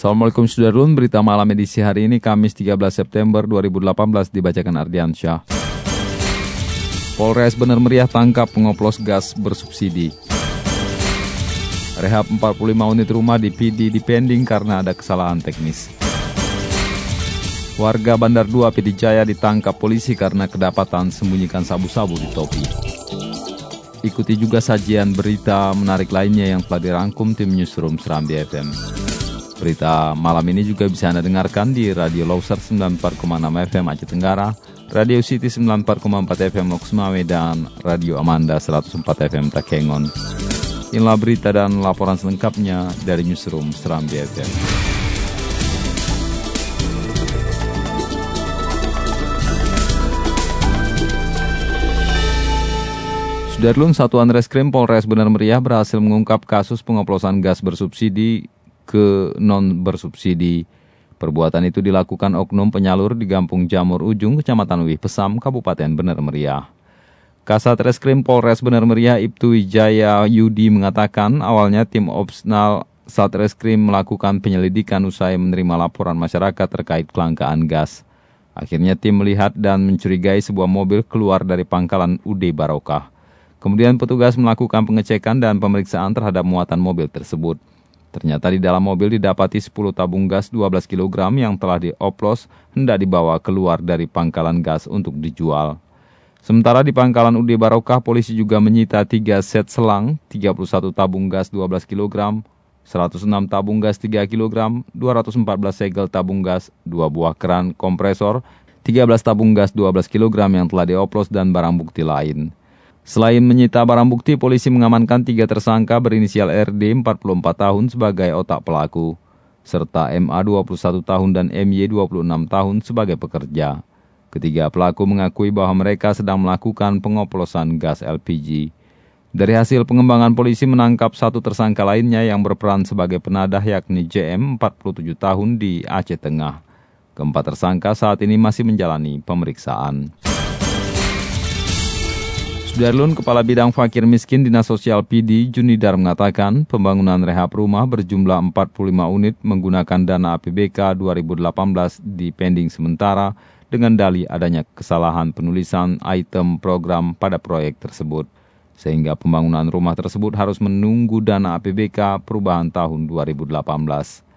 Assalamualaikum Sudarun, berita malam edisi hari ini Kamis 13 September 2018 dibacakan Ardiansyah. Polres Bener Meriah tangkap pengoplos gas bersubsidi. Rehab 45 unit rumah di PD dipending karena ada kesalahan teknis. Warga Bandar 2 PD Jaya ditangkap polisi karena kedapatan sembunyikan sabu-sabu di topi. Ikuti juga sajian berita menarik lainnya yang telah dirangkum tim Newsroom Serambi FM. Berita malam ini juga bisa Anda dengarkan di Radio Loser 94,6 FM Aceh Tenggara, Radio City 94,4 FM Lok Sumawe, dan Radio Amanda 104 FM Takengon. Inilah berita dan laporan selengkapnya dari Newsroom Serambi FM. Sudarlun Satuan Reskrim Polres Benar Meriah berhasil mengungkap kasus pengoplosan gas bersubsidi ke non bersubsidi. Perbuatan itu dilakukan oknum penyalur di Gampung Jamur Ujung, Kecamatan Wih Pesam, Kabupaten Bener Meriah. Kasat Reskrim Polres Bener Meriah Ibtu Wijaya Yudi mengatakan awalnya tim opsional Satreskrim melakukan penyelidikan usai menerima laporan masyarakat terkait kelangkaan gas. Akhirnya tim melihat dan mencurigai sebuah mobil keluar dari pangkalan UD Barokah. Kemudian petugas melakukan pengecekan dan pemeriksaan terhadap muatan mobil tersebut. Ternyata di dalam mobil didapati 10 tabung gas 12 kg yang telah dioplos hendak dibawa keluar dari pangkalan gas untuk dijual. Sementara di pangkalan UD Barokah, polisi juga menyita 3 set selang, 31 tabung gas 12 kg, 106 tabung gas 3 kg, 214 segel tabung gas, 2 buah keran kompresor, 13 tabung gas 12 kg yang telah dioplos dan barang bukti lain. Selain menyita barang bukti, polisi mengamankan tiga tersangka berinisial RD 44 tahun sebagai otak pelaku, serta MA 21 tahun dan MY 26 tahun sebagai pekerja. Ketiga pelaku mengakui bahwa mereka sedang melakukan pengoplosan gas LPG. Dari hasil pengembangan polisi menangkap satu tersangka lainnya yang berperan sebagai penadah yakni JM 47 tahun di Aceh Tengah. Keempat tersangka saat ini masih menjalani pemeriksaan. Sudarlun, Kepala Bidang Fakir Miskin Dinas Sosial PD, Junidar mengatakan pembangunan rehab rumah berjumlah 45 unit menggunakan dana APBK 2018 di pending sementara dengan dali adanya kesalahan penulisan item program pada proyek tersebut. Sehingga pembangunan rumah tersebut harus menunggu dana APBK perubahan tahun 2018.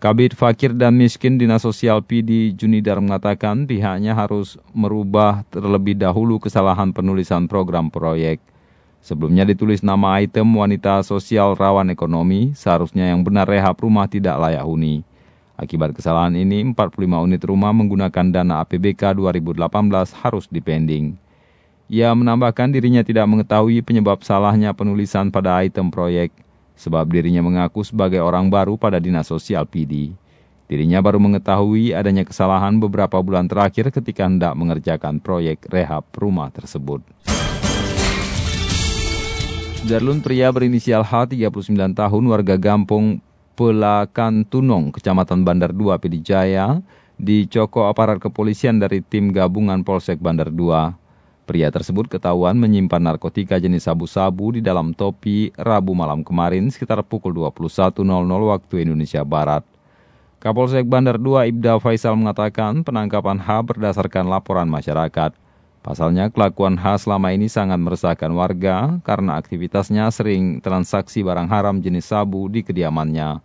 Kabit Fakir dan Miskin Dinas Sosial PD Junidar mengatakan pihaknya harus merubah terlebih dahulu kesalahan penulisan program proyek. Sebelumnya ditulis nama item wanita sosial rawan ekonomi, seharusnya yang benar rehab rumah tidak layak huni. Akibat kesalahan ini, 45 unit rumah menggunakan dana APBK 2018 harus dipending. Ia menambahkan dirinya tidak mengetahui penyebab salahnya penulisan pada item proyek sebab dirinya mengaku sebagai orang baru pada Dinas Sosial PD. Dirinya baru mengetahui adanya kesalahan beberapa bulan terakhir ketika hendak mengerjakan proyek rehab rumah tersebut. Darlun pria berinisial H, 39 tahun, warga Gampung Pelakan Tunong, Kecamatan Bandar 2, Pidijaya, dicoko aparat kepolisian dari tim gabungan Polsek Bandar 2. Pria tersebut ketahuan menyimpan narkotika jenis sabu-sabu di dalam topi Rabu malam kemarin sekitar pukul 21.00 waktu Indonesia Barat. Kapolsek Bandar 2 Ibda Faisal mengatakan penangkapan H berdasarkan laporan masyarakat. Pasalnya kelakuan H selama ini sangat meresahkan warga karena aktivitasnya sering transaksi barang haram jenis sabu di kediamannya.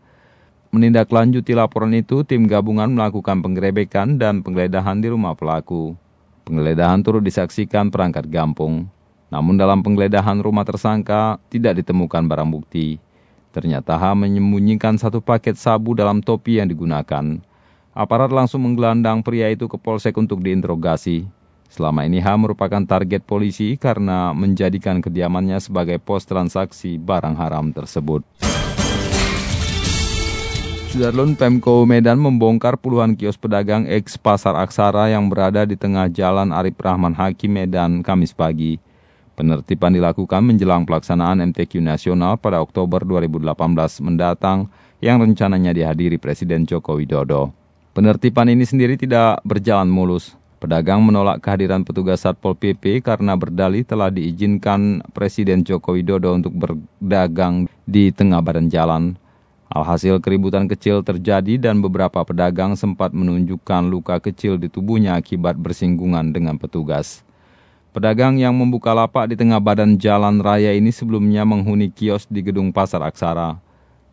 Menindaklanjuti laporan itu, tim gabungan melakukan penggerebekan dan penggeledahan di rumah pelaku. Penggeledahan turut disaksikan perangkat Gampung. Namun dalam penggeledahan rumah tersangka tidak ditemukan barang bukti. Ternyata H menyembunyikan satu paket sabu dalam topi yang digunakan. Aparat langsung menggelandang pria itu ke polsek untuk diinterogasi. Selama ini H merupakan target polisi karena menjadikan kediamannya sebagai pos transaksi barang haram tersebut. Sudarlun Pemko Medan membongkar puluhan kios pedagang ex Pasar Aksara yang berada di tengah jalan Arif Rahman Hakim Medan Kamis pagi. Penertiban dilakukan menjelang pelaksanaan MTQ Nasional pada Oktober 2018 mendatang yang rencananya dihadiri Presiden Joko Widodo. Penertiban ini sendiri tidak berjalan mulus. Pedagang menolak kehadiran petugas Satpol PP karena berdalih telah diizinkan Presiden Joko Widodo untuk berdagang di tengah badan jalan. Alhasil keributan kecil terjadi dan beberapa pedagang sempat menunjukkan luka kecil di tubuhnya akibat bersinggungan dengan petugas. Pedagang yang membuka lapak di tengah badan jalan raya ini sebelumnya menghuni kios di gedung Pasar Aksara.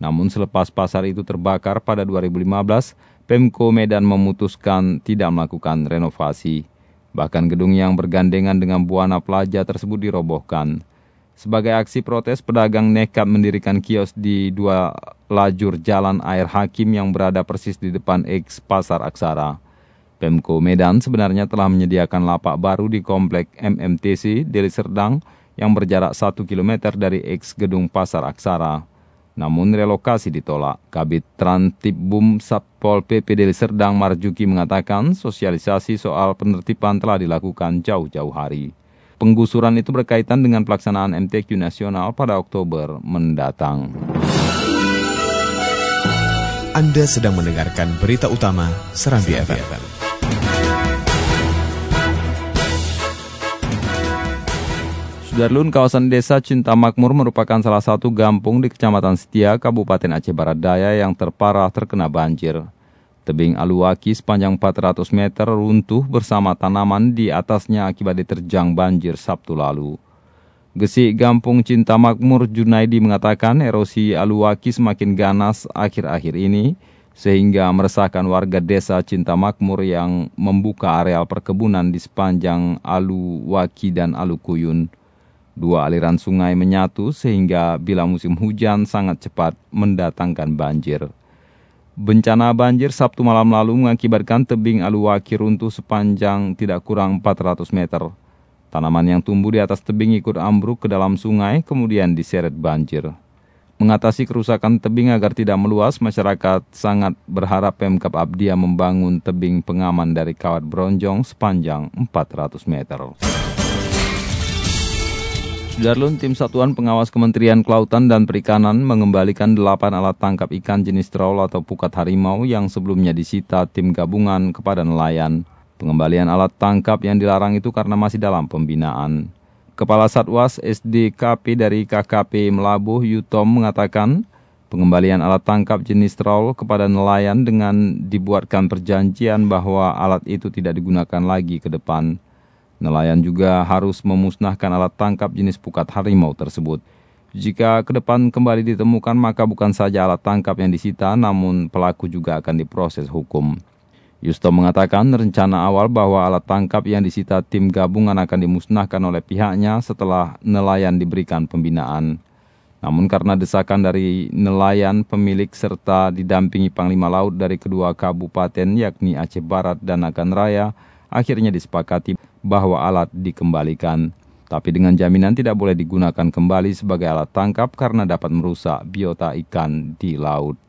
Namun selepas pasar itu terbakar pada 2015, Pemko Medan memutuskan tidak melakukan renovasi. Bahkan gedung yang bergandengan dengan Buana Plaza tersebut dirobohkan. Sebagai aksi protes, pedagang nekat mendirikan kios di dua lajur jalan air hakim yang berada persis di depan ex Pasar Aksara. Pemko Medan sebenarnya telah menyediakan lapak baru di komplek MMTC Deli Serdang yang berjarak 1 km dari ex gedung Pasar Aksara. Namun relokasi ditolak. Kabit Trantibum Satpol PP Deli Serdang Marjuki mengatakan sosialisasi soal penertiban telah dilakukan jauh-jauh hari. Penggusuran itu berkaitan dengan pelaksanaan MTQ nasional pada Oktober mendatang. Anda sedang mendengarkan berita utama Serambi FM. Sudarlun, kawasan desa Cinta Makmur merupakan salah satu gampung di Kecamatan Setia, Kabupaten Aceh Barat Daya yang terparah terkena banjir. Tebing Aluwaki sepanjang 400 meter runtuh bersama tanaman di atasnya akibat diterjang banjir Sabtu lalu. Gesi Gampung Cinta Makmur Junaidi mengatakan erosi Aluwaki semakin ganas akhir-akhir ini, sehingga meresahkan warga desa Cinta Makmur yang membuka areal perkebunan di sepanjang Aluwaki dan Alukuyun. Dua aliran sungai menyatu sehingga bila musim hujan sangat cepat mendatangkan banjir. Bencana banjir Sabtu malam lalu mengakibatkan tebing Aluwaki runtuh sepanjang tidak kurang 400 meter. Tanaman yang tumbuh di atas tebing ikut ambruk ke dalam sungai kemudian diseret banjir. Mengatasi kerusakan tebing agar tidak meluas, masyarakat sangat berharap Pemkap Abdia membangun tebing pengaman dari kawat bronjong sepanjang 400 meter. Darlun, tim Satuan Pengawas Kementerian Kelautan dan Perikanan mengembalikan 8 alat tangkap ikan jenis troll atau pukat harimau yang sebelumnya disita tim gabungan kepada nelayan. Pengembalian alat tangkap yang dilarang itu karena masih dalam pembinaan. Kepala Satwas SDKP dari KKP Melabuh Yutom mengatakan, pengembalian alat tangkap jenis troll kepada nelayan dengan dibuatkan perjanjian bahwa alat itu tidak digunakan lagi ke depan. Nelayan juga harus memusnahkan alat tangkap jenis pukat harimau tersebut. Jika ke depan kembali ditemukan, maka bukan saja alat tangkap yang disita, namun pelaku juga akan diproses hukum. Yusto mengatakan rencana awal bahwa alat tangkap yang disita tim gabungan akan dimusnahkan oleh pihaknya setelah nelayan diberikan pembinaan. Namun karena desakan dari nelayan, pemilik serta didampingi Panglima Laut dari kedua kabupaten yakni Aceh Barat dan Akan Raya, akhirnya disepakati bahwa alat dikembalikan. Tapi dengan jaminan tidak boleh digunakan kembali sebagai alat tangkap karena dapat merusak biota ikan di laut.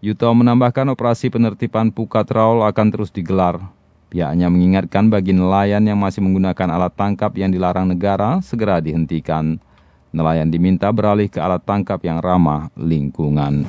Yuto menambahkan operasi penertiban pukat trawl akan terus digelar. Pihaknya mengingatkan bagi nelayan yang masih menggunakan alat tangkap yang dilarang negara segera dihentikan. Nelayan diminta beralih ke alat tangkap yang ramah lingkungan.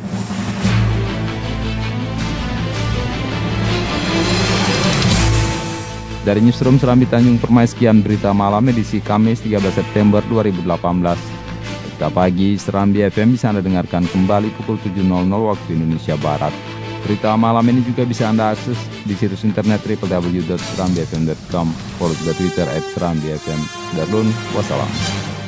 Dari Newsroom Serambi Tanjung Permai, sekian berita malam edisi Kamis 13 September 2018. Berita pagi Serambi FM bisa Anda dengarkan kembali pukul 7.00 waktu Indonesia Barat. Berita malam ini juga bisa Anda akses di situs internet www.serambifm.com, follow juga Twitter at Serambi FM. Darulun, wassalam.